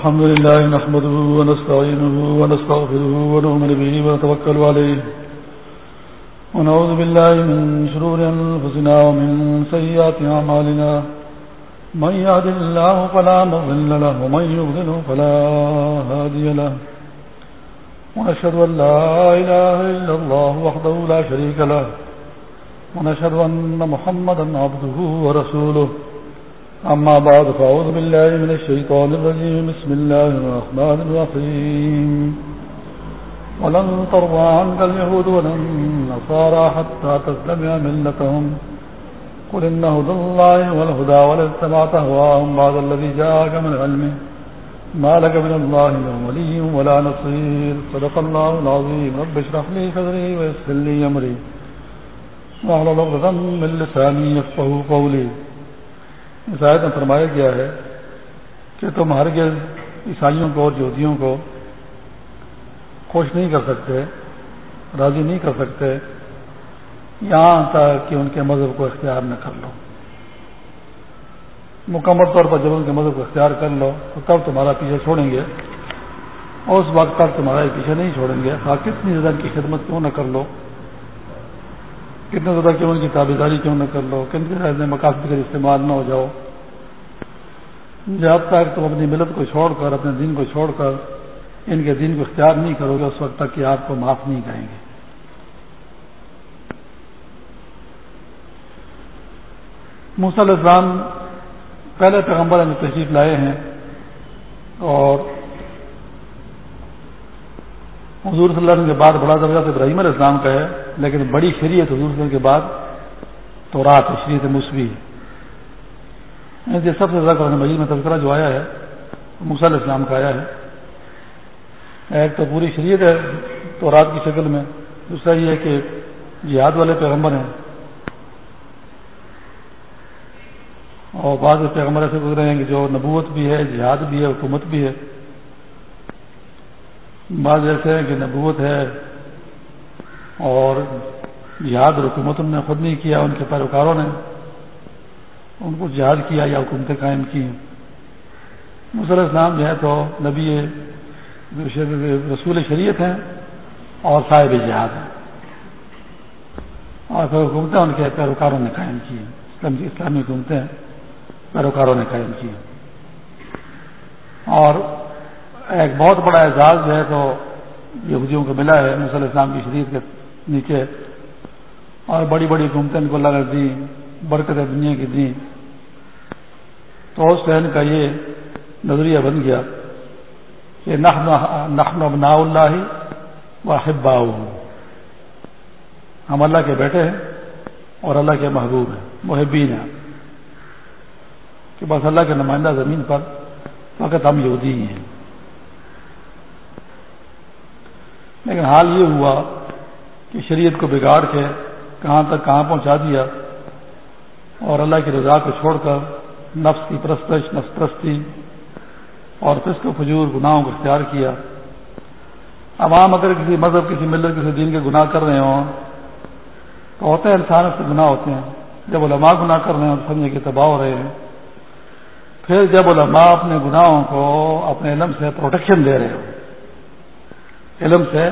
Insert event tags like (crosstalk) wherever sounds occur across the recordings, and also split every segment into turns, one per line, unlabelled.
الحمد لله نحمده ونستعينه ونستغفره ونؤمن به ونتوكل عليه. ونعوذ بالله من شرور أنفسنا ومن سيئات أعمالنا. من يهد الله فلا مضل له ومن يغذله فلا هادي له. ونشهد أن لا إله إلا الله وحده لا شريك له. ونشهد أن محمدا عبده ورسوله. أما بعد، فأعوذ بالله من الشيطان الرجيم. بسم الله الرحمن الرحيم. ولن ترضى عنك اليهود ولن نصارى حتى تسلم ملتهم. قل إن هدى الله والهدى ولن سمعت هواهم بعد الذي جاءك من علمه. ما لك من الله من ولي ولا نصير. صدق الله العظيم. رب اشرح لي صدري ويسر لي أمري. وعلى لغة من لساني يفقه قولي. اس آیت میں فرمایا گیا ہے کہ تم ہرگز عیسائیوں کو اور یہودیوں کو خوش نہیں کر سکتے، راضی نہیں کر سکتے، یہاں تک کہ ان کے مذہب کو اختیار نہ کر لو۔ مکمل طور پر جب ان کے مذہب کو اختیار کر لو تو تب تمہارا پیچھے چھوڑیں گے اور اس وقت تک تمہارا پیچھے نہیں چھوڑیں گے ہاں کتنی زیادہ کی خدمت کیوں نہ کر لو؟ کتنے زیادہ کیوں ان کی تابے داری کیوں نہ کر لو؟ کتنے زیادہ مقاصد کا استعمال نہ ہو جاؤ۔ جب تک تم اپنی ملت کو چھوڑ کر، اپنے دین کو چھوڑ کر، ان کے دین کو اختیار نہیں کرو گے، اس وقت تک کہ آپ کو معاف نہیں کریں گے۔ موسل اسلام پہلے پیغمبر میں تشریف لائے ہیں اور حضور صلی اللہ علیہ وسلم کے بعد بڑا درجہ تو ابراہیم علیہ السلام کا ہے، لیکن بڑی شریعت حضور صلی اللہ علیہ وسلم کے بعد تو رات شریعت موسوی ہے۔ سب سے زیادہ مجید میں تذکرہ جو آیا ہے، موسیٰ علیہ السلام کا آیا ہے۔ ایک تو پوری شریعت ہے تو رات کی شکل میں، دوسرا یہ ہے کہ جہاد والے پیغمبر ہیں۔ اور بعض پیغمبر ایسے گزرے ہیں کہ جو نبوت بھی ہے، جہاد بھی ہے، حکومت بھی ہے۔ بعض ایسے ہیں کہ نبوت ہے اور جہاد اور حکومت نے خود نہیں کیا، ان کے پیروکاروں نے ان کو جہاد کیا یا حکومتیں قائم کی مسل اسلام جو ہے تو نبی رسول شریعت ہیں اور صاحب جہاد ہیں۔ اور پھر حکومتیں ان کے پیروکاروں نے قائم کی ہیں اسلامی حکومتیں پیروکاروں نے قائم کی اور ایک بہت بڑا اعزاز جو ہے تو یہودیوں کو ملا ہے مسل اسلام کی شریعت کے نیچے۔ اور بڑی بڑی حکومتیں ان کو اللہ دی برکت دنیا کی دی تو اس ٹرین کا یہ نظریہ بن گیا کہ نخن ابنا اللہ و حبا ہم اللہ کے بیٹے ہیں اور اللہ کے محبوب ہیں، محبین ہیں۔ کہ بس اللہ کے نمائندہ زمین پر وقت ہم یہودی ہی ہیں۔ لیکن حال یہ ہوا کہ شریعت کو بگاڑ کے کہاں تک کہاں پہنچا دیا اور اللہ کی رضا کو چھوڑ کر نفس کی پرستش، نفس پرستی اور فسق و فجور گناہوں کو اختیار کیا۔ عوام اگر کسی مذہب، کسی ملت، کسی دین کے گناہ کر رہے ہوں تو ہوتے ہیں انسان سے گناہ ہوتے ہیں۔ جب علماء گناہ کر رہے ہیں اور سمجھے کہ تباہ ہو رہے ہیں، پھر جب علماء اپنے گناہوں کو اپنے علم سے پروٹیکشن دے رہے ہو علم سے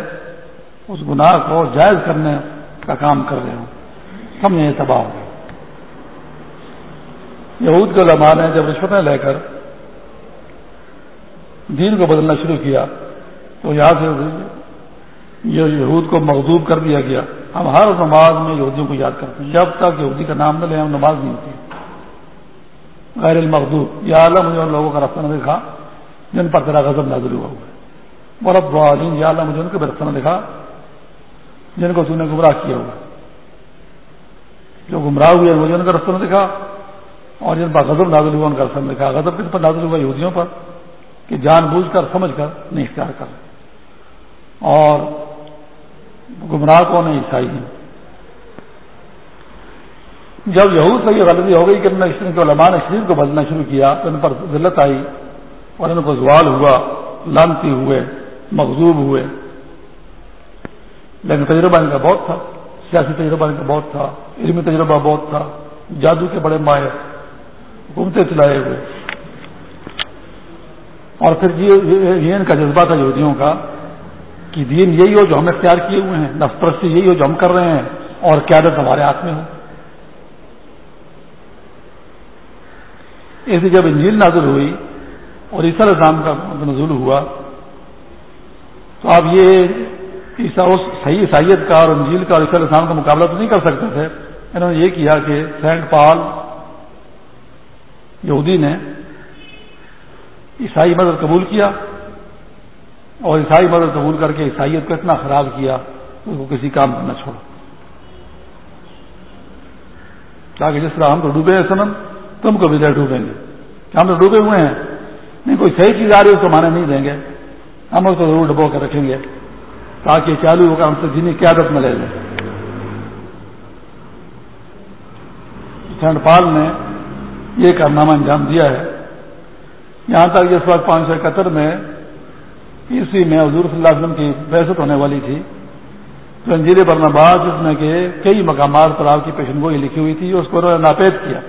اس گناہ کو جائز کرنے کا کام کر رہے ہوں۔ سمجھے تباہ ہو گئے۔ یہود کے علماء نے جب رشوتیں لے کر دین کو بدلنا شروع کیا، تو یہاں سے یہ یہود کو مغضوب کر دیا گیا۔ ہم ہر نماز میں یہودیوں کو یاد کرتے ہیں۔ جب تک یہودی کا نام نہ لیں، ہم نماز نہیں ہوتی۔ غیر المغضوب یا عالم مجھے ان لوگوں کا رفتہ نہ دیکھا، جن پر تیرا غضب نازل ہوا۔ ہوا ہے برف دعالین یا اللہ مجھے ان کے برتن دکھا، جن کو تو نے گمراہ کیا ہوا۔ جو گمراہ ہوئے، مجھے ان کا رستہ دکھا، اور جن پر غضب نازل ہوا، ان کا رسم دکھا۔ غضب کس پر نازل ہوا؟ یہودیوں پر، کہ جان بوجھ کر، سمجھ کر، نہیں اختیار کر۔ اور گمراہ کو نہیں عیسائی ہیں۔ جب یہود سے یہ غلطی ہو گئی کہ ان کے علماء نے شریر کو بدلنا شروع کیا، تو ان پر ذلت آئی اور ان کو زوال ہوا، لانتی ہوئے۔ مغزوب ہوئے۔ لیکن تجربہ ان کا بہت تھا، سیاسی تجربہ ان کا بہت تھا، علمی تجربہ بہت تھا، جادو کے بڑے ماہر گھومتے چلائے ہوئے۔ اور پھر یہ ان کا جذبہ تھا یہودیوں کا کہ دین یہی ہو جو ہم اختیار کیے ہوئے ہیں، نفس پرستی یہی ہو جو ہم کر رہے ہیں، اور قیادت ہمارے ہاتھ میں ہو۔ ایسی جب انجیل نازل ہوئی اور عیسیٰ السلام کا نزول ہوا تو آپ یہ صحیح عیسائیت کا اور انجیل کا اور السلام کا مقابلہ تو نہیں کر سکتے تھے۔ انہوں نے یہ کیا کہ سینٹ پال یہودی نے عیسائی مدد قبول کیا اور عیسائی مدد قبول کر کے عیسائیت کو اتنا خراب کیا کہ اس کو کسی کام کرنا چھوڑا تاکہ جس طرح ہم تو ڈوبے ہیں سنم تم کو بھی ڈوبیں گے۔ ہم تو ڈوبے ہوئے ہیں؟ نہیں، کوئی صحیح چیز آ رہی ہے اس کو مانے نہیں دیں گے۔ ہم اس کو ضرور ڈبو کر رکھیں گے تاکہ چالو ہوگا ہم سے جنہیں قیادت میں لے لیں۔ سینٹ پال نے یہ کارنامہ انجام دیا ہے۔ یہاں تک جس وقت پانچ سو اکہتر میں عیسوی میں حضور صلی اللہ علیہ وسلم کی بحثت ہونے والی تھی، تو انجیل برنباز جس میں کہ کئی مقامات پر آپ کی پیشن گوئی لکھی ہوئی تھی، اس کو انہوں نے ناپید کیا۔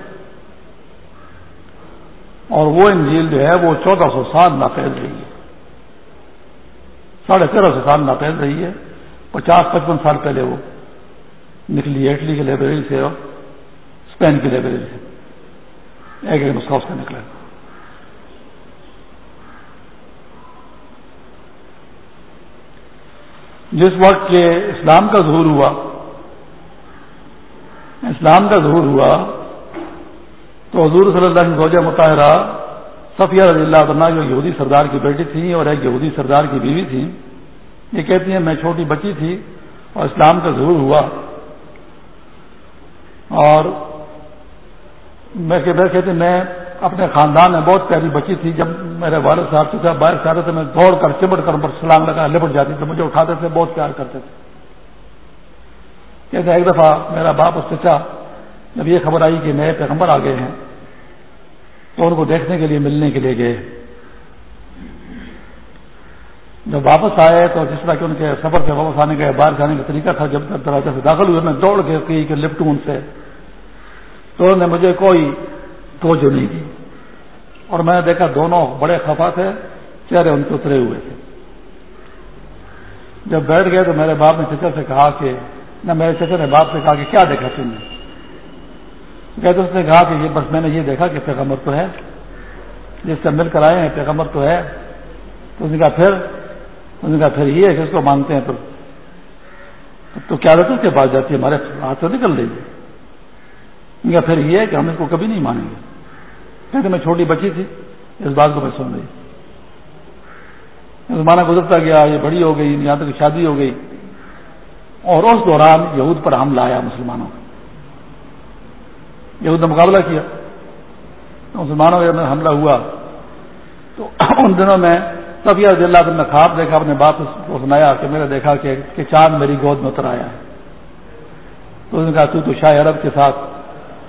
اور وہ انجیل جو ہے وہ چودہ سو سال ناپید رہی۔ ہے ساڑھے تیرہ سو سال ناپید رہی ہے، پچاس، پچپن سال پہلے وہ نکلی اٹلی کی لائبریری سے اور اسپین کی لائبریری سے۔ ایک ایک نسخہ اس کا نکلا۔ جس وقت کے اسلام کا ظہور ہوا، اسلام کا ظہور ہوا تو حضور صلی اللہ علیہ وسلم مطالعہ صفیہ رضی اللہ عنہ جو یہودی سردار کی بیٹی تھی اور ایک یہودی سردار کی بیوی تھی یہ کہتی ہیں میں چھوٹی بچی تھی اور اسلام کا ظہور ہوا۔ اور میں کہتے میں اپنے خاندان میں بہت پیاری بچی تھی، جب میرے والد صاحب چچا باہر سے آتے تھے میں دوڑ کر چمٹ کر پر سلام لگا، لپٹ جاتی تھی، مجھے اٹھاتے تھے، بہت پیار کرتے تھے۔ کہتے ایک دفعہ میرا باپ اس چچا جب یہ خبر آئی کہ نئے پیغمبر آ گئے ہیں تو ان کو دیکھنے کے لیے ملنے کے لیے گئے۔ جب واپس آئے تو جس طرح کہ ان کے سفر سے واپس آنے کا باہر جانے کا طریقہ تھا، جب تک دروازے سے داخل ہوئے میں دوڑ کے کہ لپٹوں ان سے۔ تو انہوں نے مجھے کوئی توجہ نہیں دی۔ اور میں نے دیکھا دونوں بڑے خفا تھے، چہرے ان کے اترے ہوئے تھے۔ جب بیٹھ گئے تو میرے باپ نے چچا سے کہا کہ، نہ میرے چچا نے باپ سے کہا کہ کیا دیکھا تم نے؟ کہتے اس نے کہا کہ یہ بس میں نے یہ دیکھا کہ پیغمبر تو ہے، جس سے مل کر آئے ہیں، پیغمبر تو ہے۔ تو اس نے کہا پھر؟ اس نے کہا پھر یہ ہے کہ اس کو مانتے ہیں تو تو کیا رہتا کے پاس جاتی ہے؟ ہمارے ہاتھ سے نکل رہی ہے۔ کہا پھر یہ ہے کہ ہم اس کو کبھی نہیں مانیں گے۔ کہتے میں چھوٹی بچی تھی، اس بات کو میں سن رہی۔ زمانہ گزرتا گیا، یہ بڑی ہو گئی، یہاں تک شادی ہو گئی۔ اور اس دوران یہود پر حملہ آیا مسلمانوں کا یہود نے مقابلہ کیا۔ مسلمانوں کے حملہ ہوا۔ تو ان دنوں میں تب یہ اللہ نے خواب دیکھا اپنے باپ کو سنایا کہ میں نے دیکھا کہ چاند میری گود میں اتر آیا ہے۔ تو اس نے کہا، تو شاہ عرب کے ساتھ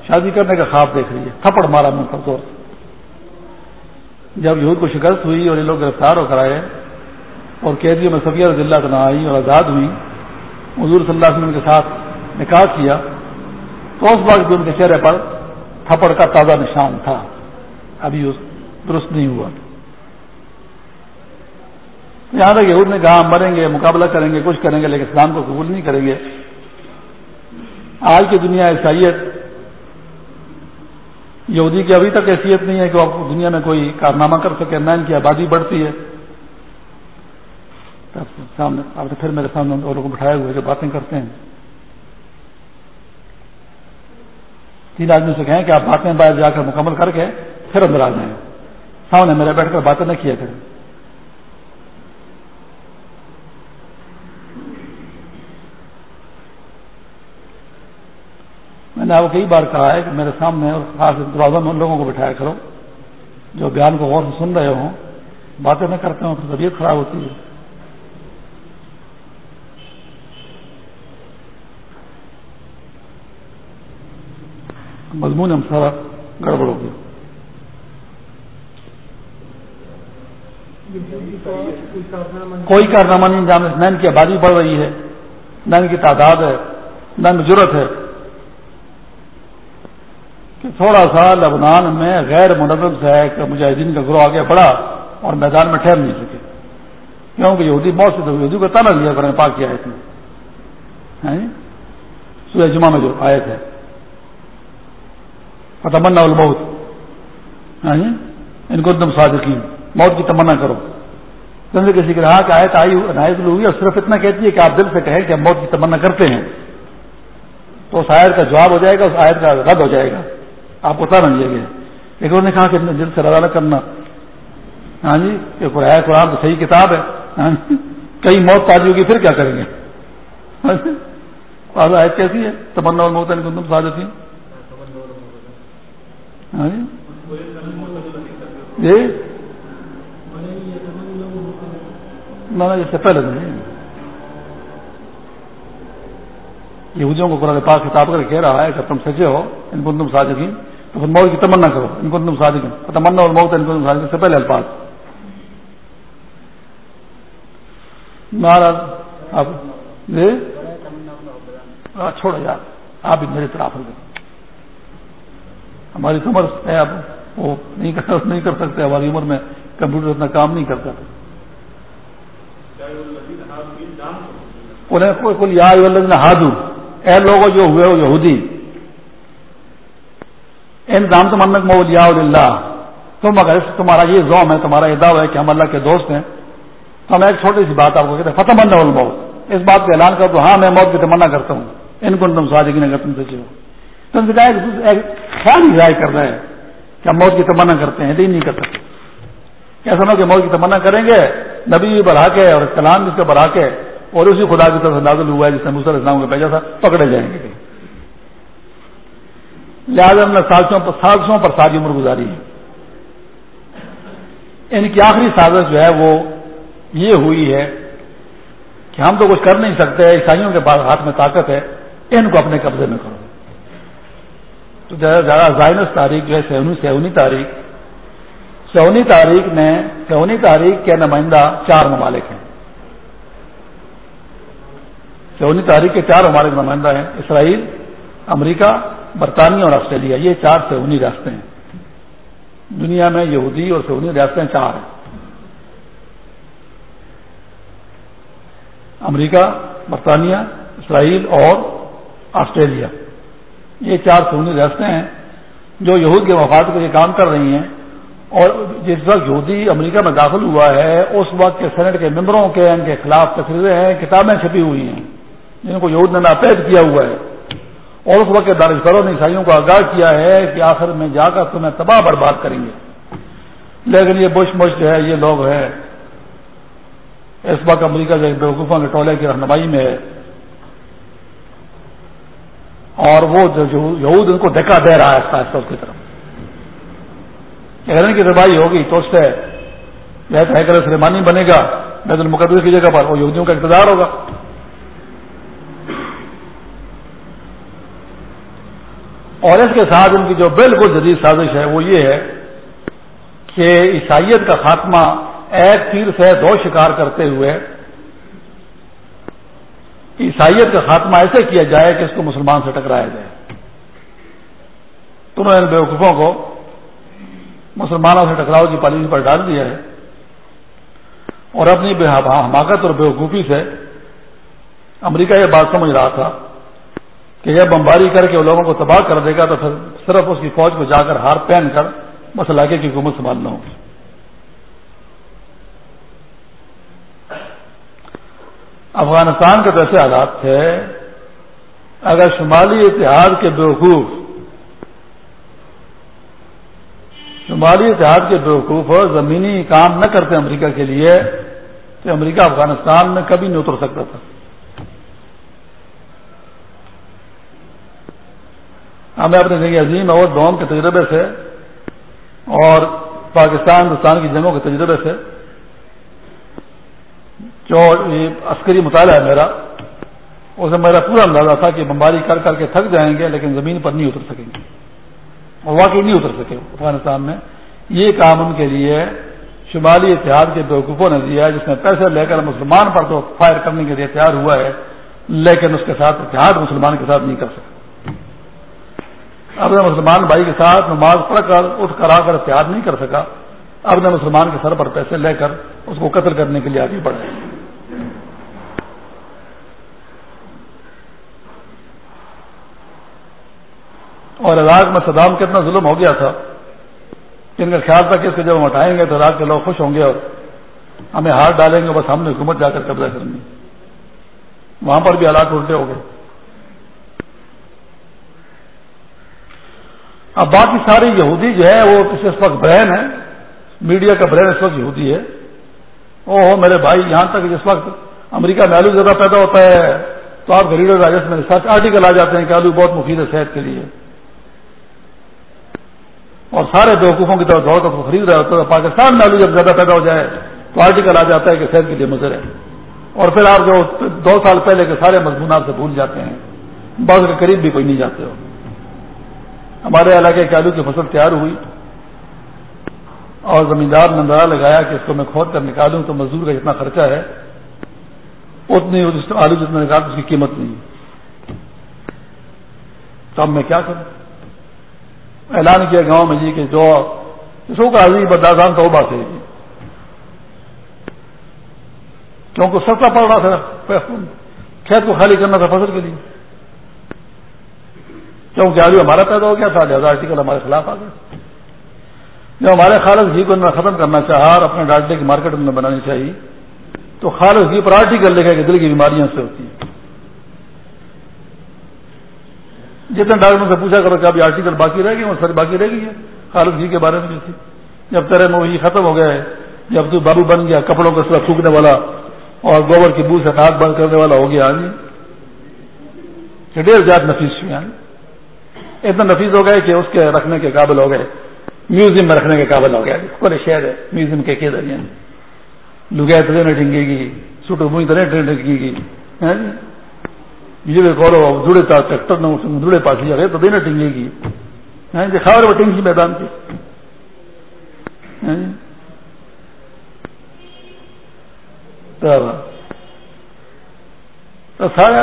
شادی کرنے کا خواب دیکھ رہی ہے۔ تھپڑ مارا من پر زور سے۔ جب یہود کو شکست ہوئی اور یہ لوگ گرفتار ہو کر آئے اور قیدیوں میں سفیہ رضی اللہ تعالیٰ آئی اور آزاد ہوئی، حضور صلی اللہ علیہ وسلم کے ساتھ نکاح کیا۔ تو اس وقت بھی ان کے چہرے پر تھپڑ کا تازہ نشان تھا، ابھی درست نہیں ہوا۔ یہاں تک یہود نے کہا مریں گے، مقابلہ کریں گے، کچھ کریں گے، لیکن اسلام کو قبول نہیں کریں گے۔ آج کی دنیا عیسائیت، یہودی کی ابھی تک حیثیت نہیں ہے کہ آپ دنیا میں کوئی کارنامہ کر سکے، نہ ان کی آبادی بڑھتی ہے۔ سامنے، آپ نے پھر میرے سامنے لوگوں کو بٹھائے ہوئے جو باتیں کرتے ہیں۔ تین آدمی سے کہیں کہ آپ باتیں باہر جا کر مکمل کر کے پھر اندر آ جائیں۔ سامنے میرے بیٹھ کر باتیں نہ کیا کریں۔ میں نے آپ کو کئی بار کہا ہے کہ میرے سامنے اور خاص دروازہ میں ان لوگوں کو بٹھایا کرو جو بیان کو غور سے سن رہے ہوں، باتیں نہ کرتے ہوں تو طبیعت خراب ہوتی ہے۔ مضمون ہم سارا گڑبڑ ہو گیا۔ کوئی کارنامہ نہیں جان نین کی آبادی بڑھ رہی ہے نین کی تعداد ہے نہ ضرورت ہے۔ کہ تھوڑا سا لبنان میں غیر منظم سے ہے کہ مجاہدین کا گروہ آگے بڑھا اور میدان میں ٹھہر نہیں سکے۔ کیونکہ یہودی موت سے یہودی کو تانا لیا کریں پاک کی آیت میں سورہ جمعہ میں جو آیت ہے۔ تمنا الموت. یعنی ان کو تم صادقین. موت کی تمنا کرو. تم سے کسی رہا کہ آیت آئی عنایت ہوئی اور صرف اتنا کہتی ہے کہ آپ دل سے کہیں کہ ہم موت کی تمنا کرتے ہیں. تو اس آیت کا جواب ہو جائے گا، اس آیت کا رد ہو جائے گا. آپ کو تانا لیے گئے لیکن انہوں نے کہا کہ دل سے رضا نہ کرنا. ہاں جی کہ قرآن قرآن تو صحیح کتاب ہے. یعنی کئی موت تازی ہوگی پھر کیا کریں گے؟ (laughs) آیت کیسی ہے؟ تمنا اور موت تم سازت تھی ہاں ہاں جی, جی؟ اس سے پہلے نہیں۔ یہودیوں کو قرآن پاک کتاب کر کہہ رہا ہے کہ تم سچے ہو ان کو تم سازگین تو پھر موت کی تمنا کرو ان کو تم سازگین تمنا اور موت ان کو تم سازگین سے پہلے الفاظ۔ مہاراج اب جی؟ چھوڑو یار آپ بھی میری طرف ہماری عمر ہے، اب وہ نہیں کر (laughs) نہیں کر سکتے، ہماری عمر میں کمپیوٹر اتنا کام نہیں کرتا تھا۔ کل یا ہادو اے لوگوں جو ہوئے ہو یہودی ان دام تو منک مولیا اللہ تم اگر تمہارا یہ زوم ہے، تمہارا یہ دعو ہے کہ ہم اللہ کے دوست ہیں، تو میں ایک چھوٹی سی بات آپ کو کہتے ہیں فتح مند الموت۔ اس بات کا اعلان کر دو ہاں میں موت کی تمنا کرتا ہوں۔ ان کو تم سوادگی اگر تم سے ہو۔ تم سے خیال ہی ضائع کر رہے ہیں کہ ہم موت کی تمنا کرتے ہیں نہیں کر سکتے۔ ایسا نہ کہ موت کی تمنا کریں گے؟ نبی بھی بڑھا کے اور کلام جس کو بڑھا کے اور اسی خدا کی طرف نازل ہوا ہے جس نے مسل اسلام کو بھیجا تھا، پکڑے جائیں گے۔ لہٰذا ہم نے سازشوں پر سازشوں پر ساری عمر گزاری ہے۔ یعنی ان کی آخری سازش جو ہے وہ یہ ہوئی ہے کہ ہم تو کچھ کر نہیں سکتے، عیسائیوں کے پاس ہاتھ میں طاقت ہے، ان کو اپنے قبضے میں کرو۔ تو زیادہ زائنس تاریخ جو ہے سیونی سیونی تاریخ۔ سونی تاریخ میں سونی تاریخ کے نمائندہ چار ممالک ہیں۔ سونی تاریخ کے چار ممالک نمائندہ ہیں۔ اسرائیل، امریکہ، برطانیہ اور آسٹریلیا۔ یہ چار سونی ریاستیں ہیں۔ دنیا میں یہودی اور سونی ریاستیں چار ہیں۔ امریکہ، برطانیہ، اسرائیل اور آسٹریلیا۔ یہ چار سونی ریاستیں ہیں جو یہود کے مفاد کے لیے کام کر رہی ہیں اور جس وقت یہودی امریکہ میں داخل ہوا ہے، اس وقت کے سینٹ کے ممبروں کے ان کے خلاف تصویریں ہیں، کتابیں چھپی ہوئی ہیں، جن کو یہود نے ناپید کیا ہوا ہے۔ اور اس وقت کے دارشگروں نے عیسائیوں کو آگاہ کیا ہے کہ آخر میں جا کر تمہیں تباہ برباد کریں گے۔ لیکن یہ بش مش جو ہے، یہ لوگ ہیں۔ اس وقت امریکہ جو بیوقوفوں کے ٹولے کی رہنمائی میں ہے۔ اور وہ جو یہود ان کو دکا دے رہا ہے خاص طور کی طرف۔ اگر کی ربائی ہوگی تو اس سے یا تو حیکر سلیمانی بنے گا، بیت المقدس کی جگہ پر وہ یہودیوں کا اقتدار ہوگا۔ اور اس کے ساتھ ان کی جو بالکل جدید سازش ہے وہ یہ ہے کہ عیسائیت کا خاتمہ ایک تیر سے دو شکار کرتے ہوئے عیسائیت کا خاتمہ ایسے کیا جائے کہ اس کو مسلمان سے ٹکرایا جائے۔ تو انہوں نے بیوقوفوں کو مسلمانوں سے ٹکراؤ کی پالیسی پر ڈال دیا ہے اور اپنی حماقت اور بیوقوفی سے امریکہ یہ بات سمجھ رہا تھا کہ یہ بمباری کر کے وہ لوگوں کو تباہ کر دے گا تو پھر صرف اس کی فوج کو جا کر ہار پہن کر بس علاقے کی حکومت سنبھالنا ہوگی افغانستان کے تو ایسے حالات تھے۔ اگر شمالی اتحاد کے بیوقوف، شمالی اتحاد کے بیوقوف زمینی کام نہ کرتے امریکہ کے لیے، تو امریکہ افغانستان میں کبھی نہیں اتر سکتا تھا۔ ہمیں اپنی زندگی عظیم اور دوم کے تجربے سے اور پاکستان، ہندوستان کی جنگوں کے تجربے سے جو عسکری مطالعہ ہے میرا اسے میرا پورا اندازہ تھا کہ بمباری کر کر کے تھک جائیں گے، لیکن زمین پر نہیں اتر سکیں گے۔ اور واقعی نہیں اتر سکے افغانستان میں۔ یہ کام ان کے لیے شمالی اتحاد کے بیوقوفوں نے دیا ہے، جس نے پیسے لے کر مسلمان پر تو فائر کرنے کے لیے تیار ہوا ہے، لیکن اس کے ساتھ اتحاد مسلمان کے ساتھ نہیں کر سکا اپنے مسلمان بھائی کے ساتھ نماز پڑھ کر، اٹھ کر آ کر اتحاد نہیں کر سکا۔ اپنے مسلمان کے سر پر پیسے لے کر اس کو قتل کرنے کے لیے آگے بڑھے اور عراق میں صدام کتنا ظلم ہو گیا تھا۔ ان کا خیال تھا کہ اس کو جب ہم ہٹائیں گے تو عراق کے لوگ خوش ہوں گے اور ہمیں ہار ڈالیں گے، بس ہم نے حکومت جا کر قبضہ کرنی وہاں پر بھی حالات الٹے ہو گئے۔ اب باقی ساری یہودی جو ہے، وہ اس وقت برین ہے میڈیا کا برین اس وقت یہودی ہے۔ او ہو میرے بھائی، یہاں تک جس وقت امریکہ میں آلو زیادہ پیدا ہوتا ہے، تو آپ گریڈر راجس میں سچ آرٹیکل آ جاتے ہیں کہ آلو بہت مفید ہے صحت کے لیے۔ اور سارے بیوقوفوں کی طرف دوڑ کو خرید رہا ہوتا ہے پاکستان میں آلو جب زیادہ پیدا ہو جائے تو آرٹیکل آ جاتا ہے کہ صحت کے لیے مضر ہے۔ اور پھر آپ جو دو سال پہلے کے سارے مضمون آپ سے بھول جاتے ہیں۔ بعض کے قریب بھی کوئی نہیں جاتے ہو۔ ہمارے علاقے کے آلو کی فصل تیار ہوئی۔ اور زمیندار نے اندازہ لگایا کہ اس کو میں کھود کر نکالوں تو مزدور کا جتنا خرچہ ہے، اتنی آلو جتنا نکال اس کی قیمت نہیں۔ تو اب میں کیا کروں؟ اعلان کیا گاؤں میں جی کہ جو اس کا عزیز بدازان تو بات ہے جی۔ کیونکہ سستا پڑ رہا تھا کھیت کو خالی کرنا تھا فصل کے لیے۔ کیونکہ آلو ہمارا پیدا ہو گیا تھا لہٰذا آرٹیکل ہمارے خلاف آ گیا جب ہمارے خالص گھی کو ختم کرنا چاہا اور اپنے ڈالٹے کی مارکیٹ میں بنانی چاہیے تو خالص گھی پر آرٹیکل لے کہ دل کی بیماریاں سے ہوتی ہیں جتنے ڈاکٹروں سے پوچھا کرو کہ ابھی آرٹیکل باقی رہ گئے وہ سر باقی رہ گئی ہے خالص گھی کے بارے میں تھی۔ جب تیرے میں وہی ختم ہو گیا ہے، جب تو بابو بن گیا، کپڑوں کا سر تھوکنے والا اور گوبر کی بو سے ناک بند کرنے والا ہو گیا یعنی۔ ہاں جی ڈیر زیادہ نفیس ہوئی یعنی۔ اتنا نفیس ہو گئے کہ اس کے رکھنے کے قابل ہو گئے۔ میوزیم میں رکھنے کے قابل ہو گیا۔ پورے شہر ہے، میوزیم کے ذریعے یعنی۔ لگے ٹرین ٹنگے گی، سوٹو بوئی طرح ٹرین ٹنگے گی جی کرو جڑے تھا ٹریکٹر نے جڑے پاس لیا گئے تو دینا ٹنگے گی۔ یعنی خبر وہ ٹنگی میدان کی۔ یعنی- سارا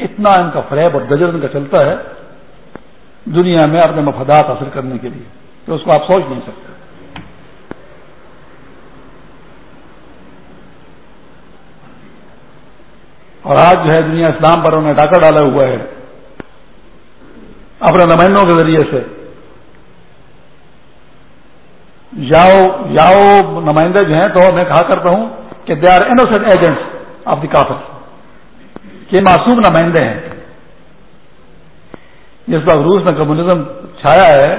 اتنا ان کا فریب اور گجر ان کا چلتا ہے دنیا میں اپنے مفادات حاصل کرنے کے لیے تو اس کو آپ سوچ نہیں سکتے۔ اور آج جو ہے دنیا اسلام پر انہیں ڈاکہ ڈالا ہوا ہے، اپنے نمائندوں کے ذریعے سے۔ یاؤ یاؤ نمائندے جو ہیں تو میں کہا کرتا ہوں کہ they are innocent agents of the کافر کہ معصوم نمائندے ہیں۔ جس وقت روس میں کمیونزم چھایا ہے،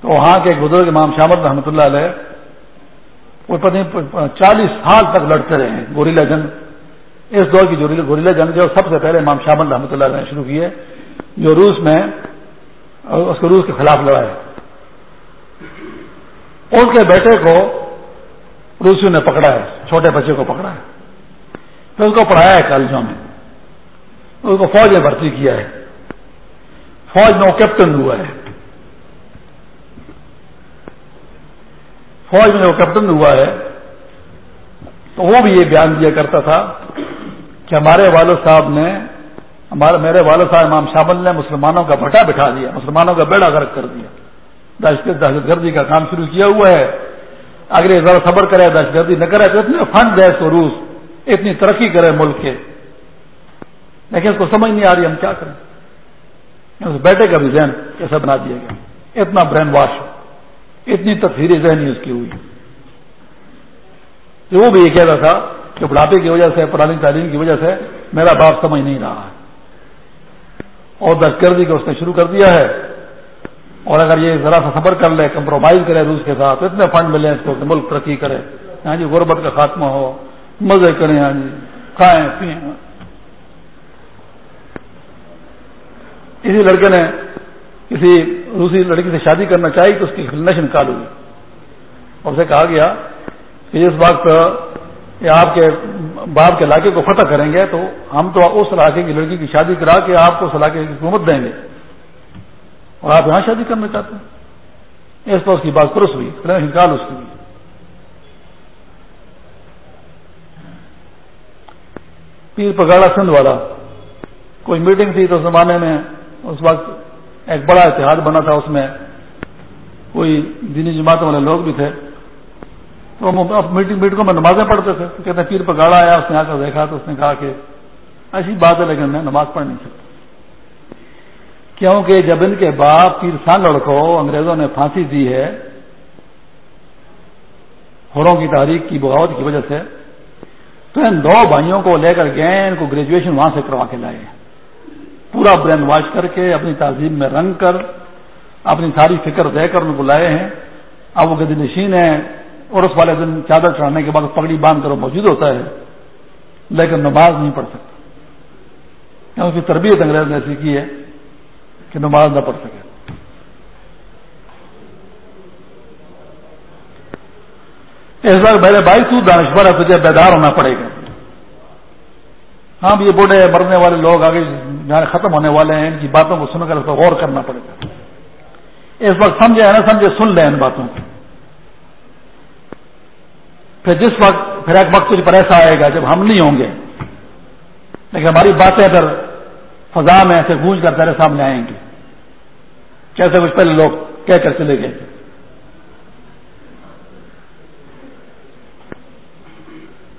تو وہاں کے بزرگ امام شامت رحمۃ اللہ علیہ، وہ پتہ چالیس سال تک لڑتے رہے ہیں۔ گوریلا جنگ۔ اس دور کی گوریلا جنگ جو سب سے پہلے امام شامت رحمۃ اللہ علیہ نے شروع کی ہے جو روس میں اس کو روس کے خلاف لڑا ہے ان کے بیٹے کو روسیوں نے پکڑا ہے چھوٹے بچے کو پکڑا ہے پھر اس کو پڑھایا ہے کالجوں میں۔ اس کو فوج میں بھرتی کیا ہے۔ فوج میں وہ کیپٹن ہوا ہے۔ فوج میں وہ کیپٹن ہوا ہے۔ تو وہ بھی یہ بیان دیا کرتا تھا کہ ہمارے والد صاحب نے ہمارے میرے والد صاحب امام شامل نے مسلمانوں کا بٹا بٹھا دیا، مسلمانوں کا بیڑا غرق کر دیا۔ دہشت دہشت گردی کا کام شروع کیا ہوا ہے۔ اگر یہ ذرا صبر کرے دہشت گردی نہ کرے تو اتنے فنڈ دے تو روس، اتنی ترقی کرے ملک کے۔ لیکن اس کو سمجھ نہیں آ رہی، ہم کیا کریں؟ اس بیٹے کا بھی ذہن کیسا بنا دیا گیا۔ اتنا برین واش اتنی تفصیلی ذہنی اس کی ہوئی۔ کہ وہ بھی یہ کہہ رہا تھا۔ کہ بڑھاپے کی وجہ سے، پرانی تعلیم کی وجہ سے میرا باپ سمجھ نہیں رہا ہے۔ اور دہشت کو اس نے شروع کر دیا ہے۔ اور اگر یہ ذرا سا صبر کر لے کمپرومائز کرے روس کے ساتھ، اتنے فنڈ ملے اس کو ملک ترقی کرے۔ ہاں جی غربت کا خاتمہ ہو۔ مزے کریں ہاں جی۔ کھائیں، پیئیں۔ کسی لڑکے نے کسی روسی لڑکی سے شادی کرنا چاہی تو اس کی نشن نکال ہوئی۔ اور اسے کہا گیا کہ اس وقت آپ کے باپ کے علاقے کو فتح کریں گے تو ہم تو اس علاقے کی لڑکی کی شادی کرا کے آپ کو اس علاقے کی حکومت دیں گے۔ اور آپ یہاں شادی کرنا چاہتے ہیں۔ اس پر اس کی بات پرس ہوئی نکال اس کی۔ پیر پگاڑا سندھ والا، کوئی میٹنگ تھی تو زمانے میں اس وقت ایک بڑا اتحاد بنا تھا، اس میں کوئی دینی جماعت والے لوگ بھی تھے۔ تو ہم میٹنگ میٹنگوں میں نمازیں پڑھتے تھے، تو کہتے ہیں، پیر پگاڑا آیا، اس نے آ کر دیکھا، تو اس نے کہا کہ ایسی بات ہے، لیکن میں نماز پڑھ نہیں سکتا۔ کیونکہ جب ان کے باپ پیر سانگڑ کو انگریزوں نے پھانسی دی ہے، ہوروں کی تحریک کی بغاوت کی وجہ سے، تو ان دو بھائیوں کو لے کر گئے، ان کو گریجویشن وہاں سے کروا کے لائے۔ پورا برین واش کر کے، اپنی تہذیب میں رنگ کر، اپنی ساری فکر دے کر ان کو لائے ہیں۔ اب وہ گدی نشین ہے اور اس والے دن چادر چڑھانے کے بعد پگڑی باندھ کر وہ موجود ہوتا ہے، لیکن نماز نہیں پڑھ سکتا۔ یعنی کیونکہ تربیت انگریز نے ایسی کی ہے کہ نماز نہ پڑھ سکے۔ اس بار میرے بھائی، تو دانشور ہے، تجھے بیدار ہونا پڑے گا۔ ہاں یہ بوڑھے مرنے والے لوگ آگے جہاں ختم ہونے والے ہیں، ان کی باتوں کو سن کر اس پر غور کرنا پڑے گا۔ اس وقت سمجھے نہ سمجھے، سن لیں ان باتوں کو۔ پھر جس وقت پھر ایک وقت پر ایسا آئے گا جب ہم نہیں ہوں گے۔ لیکن ہماری باتیں اگر فضا میں ایسے گونج کر تیرے سامنے آئیں گی۔ کیسے کچھ پہلے لوگ کہہ کر چلے گئے۔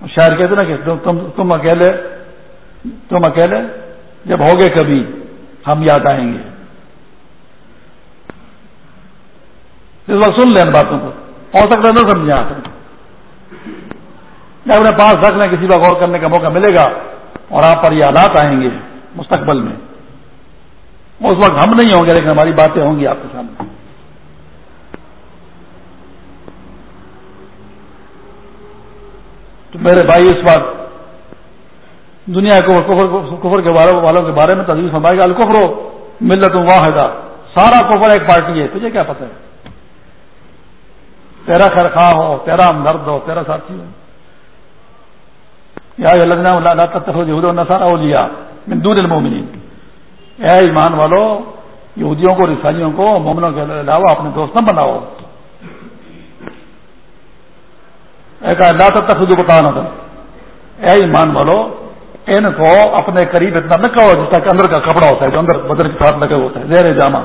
شاعر کہتے نا کہ تم تم اکیلے تم اکیلے جب ہوگے کبھی ہم یاد آئیں گے۔ اس وقت سن لیں ان باتوں کو۔ ہو سکتا ہے نہ سمجھے آپ۔ جب اپنے پاس رکھ لیں، کسی کا غور کرنے کا موقع ملے گا اور آپ پر یہ حالات آئیں گے مستقبل میں۔ اس وقت ہم نہیں ہوں گے، لیکن ہماری باتیں ہوں گی آپ کے سامنے۔ تو میرے بھائی، اس وقت دنیا کو کفر کے والوں کے بارے میں تجویز فرمائے گا الکفرو ملت واحدہ۔ سارا کفر ایک پارٹی ہے، تجھے کیا پتہ ہے؟ تیرا خرخواہ ہو، تیرا ہمدرد ہو، تیرا ساتھی ہو۔ یا لگنا اللہ سارا ہو لیا دور المومنین اے ایمان والو، یہودیوں کو رسائیوں کو، مومنوں کے علاوہ اپنے دوست نہ بناؤ۔ ایک اللہ تک بتانا تھا اے ایمان والو، ان کو اپنے قریب اتنا نہ کہو جس تک اندر کا کپڑا ہوتا ہے، جو اندر بدر کے ساتھ لگے ہوتا ہے، زیر جامع۔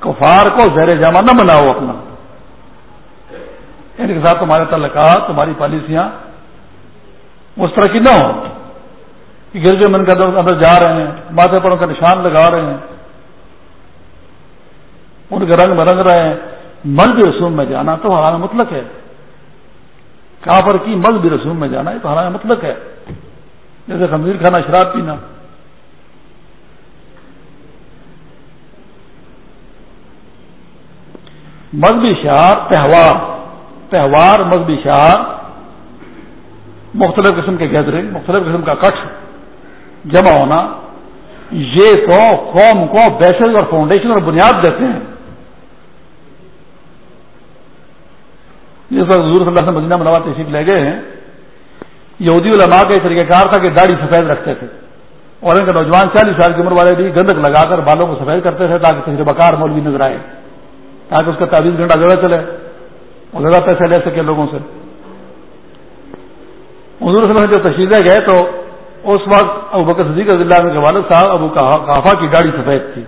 کفار کو زیر جامع نہ بناؤ اپنا۔ ان کے ساتھ تمہارے تعلقات، تمہاری پالیسیاں اس طرح کی نہ ہو۔ کہ گرجے من کے اندر جا رہے ہیں، ماتھے پر ان کا نشان لگا رہے ہیں۔ ان کے رنگ میں رنگ رہے ہیں۔ مرد رسوم میں جانا تو حرام مطلق ہے۔ کافر کی مرد بھی رسوم میں جانا ہے تو حرام مطلق ہے۔ جیسے خمیر کھانا، شراب پینا۔ مذہبی شعار تہوار۔ تہوار مذہبی شعار مختلف قسم کے گیدرنگ، مختلف قسم کا کٹ جمع ہونا، یہ تو قوم کو بیسز اور فاؤنڈیشن اور بنیاد دیتے ہیں۔ جس وقت حضور صلی اللہ علیہ مدینہ منوا تشریف لے گئے ہیں، یہودی علماء کا طریقہ کار تھا کہ داڑھی سفید رکھتے تھے۔ اور ان کے نوجوان چالیس سال کی عمر والے بھی گندک لگا کر بالوں کو سفید کرتے تھے تاکہ تجربہ کار مولوی نظر آئے، تاکہ اس کا تعویذ گھنٹہ زیادہ چلے اور زیادہ پیسے لے سکے لوگوں سے۔ حضور صلی اللہ علیہ جو تشہیریں گئے تو اس وقت ابو بکر صدیق رضی اللہ کے والد صاحب، ابو کافا کی گاڑی سفید تھی۔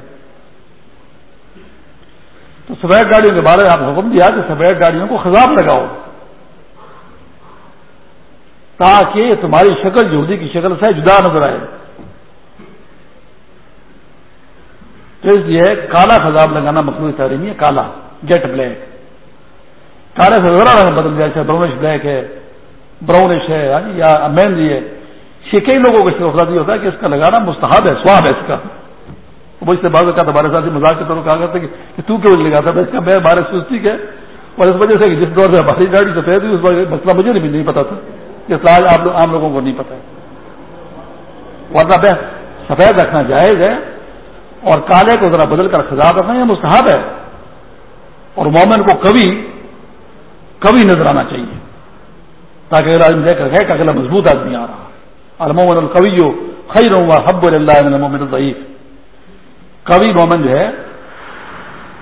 تو سفید گاڑیوں کے بارے میں آپ نے حکم دیا کہ سفید گاڑیوں کو خزاب لگاؤ، تاکہ تمہاری شکل یہودی کی شکل سے جدا نظر آئے۔ تو اس لیے کالا خزاب لگانا مخلوط تعلیمی ہے، کالا، جیٹ بلیک۔ کالے سے ذرا رنگ بدل جائے جیسے بلیک ہے۔ براؤنش ہے ہاں جی, یا مہندی ہے۔ یہ کئی لوگوں کو اس یہ ہوتا ہے کہ اس کا لگانا مستحب ہے سواب ہے اس کا۔ وہ اس سے بعض کا ہمارے ساتھ مزاق کے طور پر کہا کرتے کہ تو کیوں لگاتا؟ تھا اس کا میں بارے سوچتی کے اور اس وجہ سے جس دور سے ہماری گاڑی سفید تھی اس وقت مسئلہ مجھے بھی نہیں پتا تھا یہ اصلاح آپ عام لوگوں کو نہیں پتا ہے۔ ورنہ سفید رکھنا جائز ہے اور کالے کو ذرا بدل کر خزاب رکھنا یہ مستحب ہے۔ اور مومن کو کبھی کبھی نظر آنا چاہیے۔ تاکہ اگر آدمی دیکھ رکھے کہ اگلا مضبوط آدمی آ رہا المومن القوی خی رہوں گا حب اللہ مومن الضعیف۔ کبھی مومن جو ہے،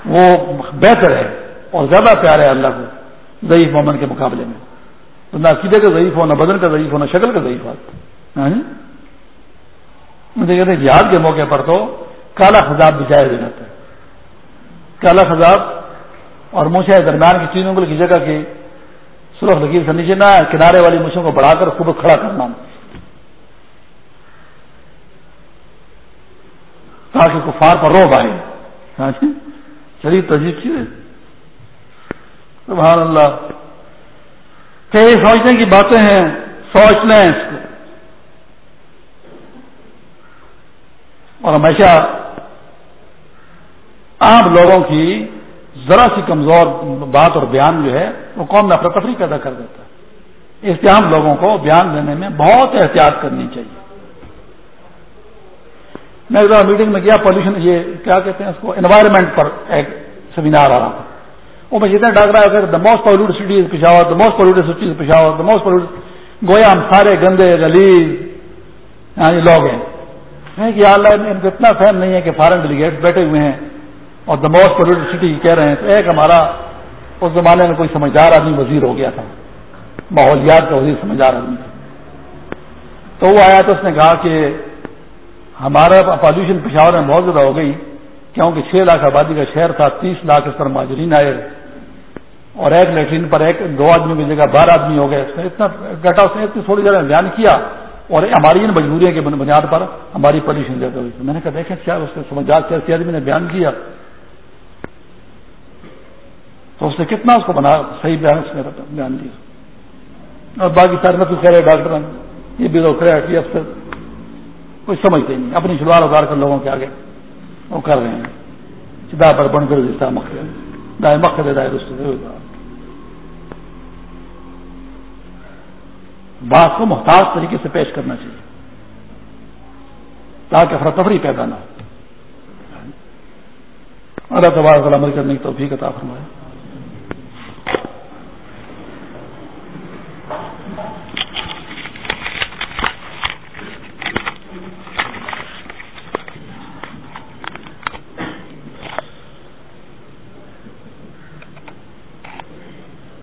وہ بہتر ہے اور زیادہ پیارا ہے اللہ کو ضعیف مومن کے مقابلے میں۔ تو نہ عقیدے کا ضعیف ہو، نہ بدن کا ضعیف ہو، نہ شکل کا ضعیف ہو۔ ہاں جی؟ مجھے کہتے ہیں جہاد کے موقع پر تو کالا خزاب بچایا جاتا ہے۔ کالا خزاب اور مچھے درمیان کی تین انگل کی جگہ کی سرخ لکیر سے نیچے نہ کنارے والی مچھوں کو بڑھا کر خوب کھڑا کرنا۔ تاکہ کفار پر روب آئے چلیے تجیب چیز سبحان اللہ۔ کئی سوچنے کی باتیں ہیں، سوچ لیں اس کو۔ اور ہمیشہ عام لوگوں کی ذرا سی کمزور بات اور بیان جو ہے وہ قوم میں افرتفری پیدا کر دیتا ہے۔ اس لیے عام لوگوں کو بیان دینے میں بہت احتیاط کرنی چاہیے۔ میں ایک بار میٹنگ میں گیا پالوشن یہ کیا کہتے ہیں اس کو؟ انوائرمنٹ پر ایک سیمینار آ رہا تھا۔ وہ میں جتنا ڈاک رہا ہے the most polluted city is Peshawar the most polluted city is Peshawar the most polluted گویا ہم سارے گندے گلیز ہاں، لوگ ہیں۔ کہ اللہ، ان کو اتنا فہم نہیں ہے کہ فارن ڈیلیگیٹ بیٹھے ہوئے ہیں اور دا موسٹ پالوڈ سٹی کہہ رہے ہیں۔ تو ایک ہمارا اس زمانے میں کوئی سمجھدار آدمی وزیر ہو گیا تھا۔ ماحولیات کا وزیر سمجھدار آدمی تو وہ آیا تو اس نے کہا کہ ہمارا پالوشن پشاور میں بہت زیادہ ہو گئی، کیونکہ چھ لاکھ آبادی کا شہر تھا، تیس لاکھ اس پر ماجرین آئے۔ اور ایک لیٹرین پر ایک دو آدمی کی جگہ بارہ آدمی ہو گئے۔ اس نے اتنا ڈاٹا اس نے اتنی تھوڑی دیر میں بیان کیا۔ اور ہماری ان مجبوریوں کے بنیاد پر ہماری پولیوشن زیادہ ہوئی۔ میں نے کہا دیکھیں کیا اس کے سمجھا سیاسی آدمی نے بیان کیا تو اس نے کتنا اس کو بنا صحیح بیان اس نے بیان دیا۔ اور باقی سارے میں کہہ رہے ڈاکٹر یہ بیوروکریٹ یہ افسر کوئی سمجھتے نہیں۔ اپنی شلوار اتار کر لوگوں کے آگے وہ کر رہے ہیں۔ سدا پر بن کر دیتا مکھ دائیں مکھ دے دائیں دوست بات کو محتاط طریقے سے پیش کرنا چاہیے۔ تاکہ افراتفری پیدا نہ ہو۔ اللہ تبار عمل کرنے کی توفیق عطا فرمائے۔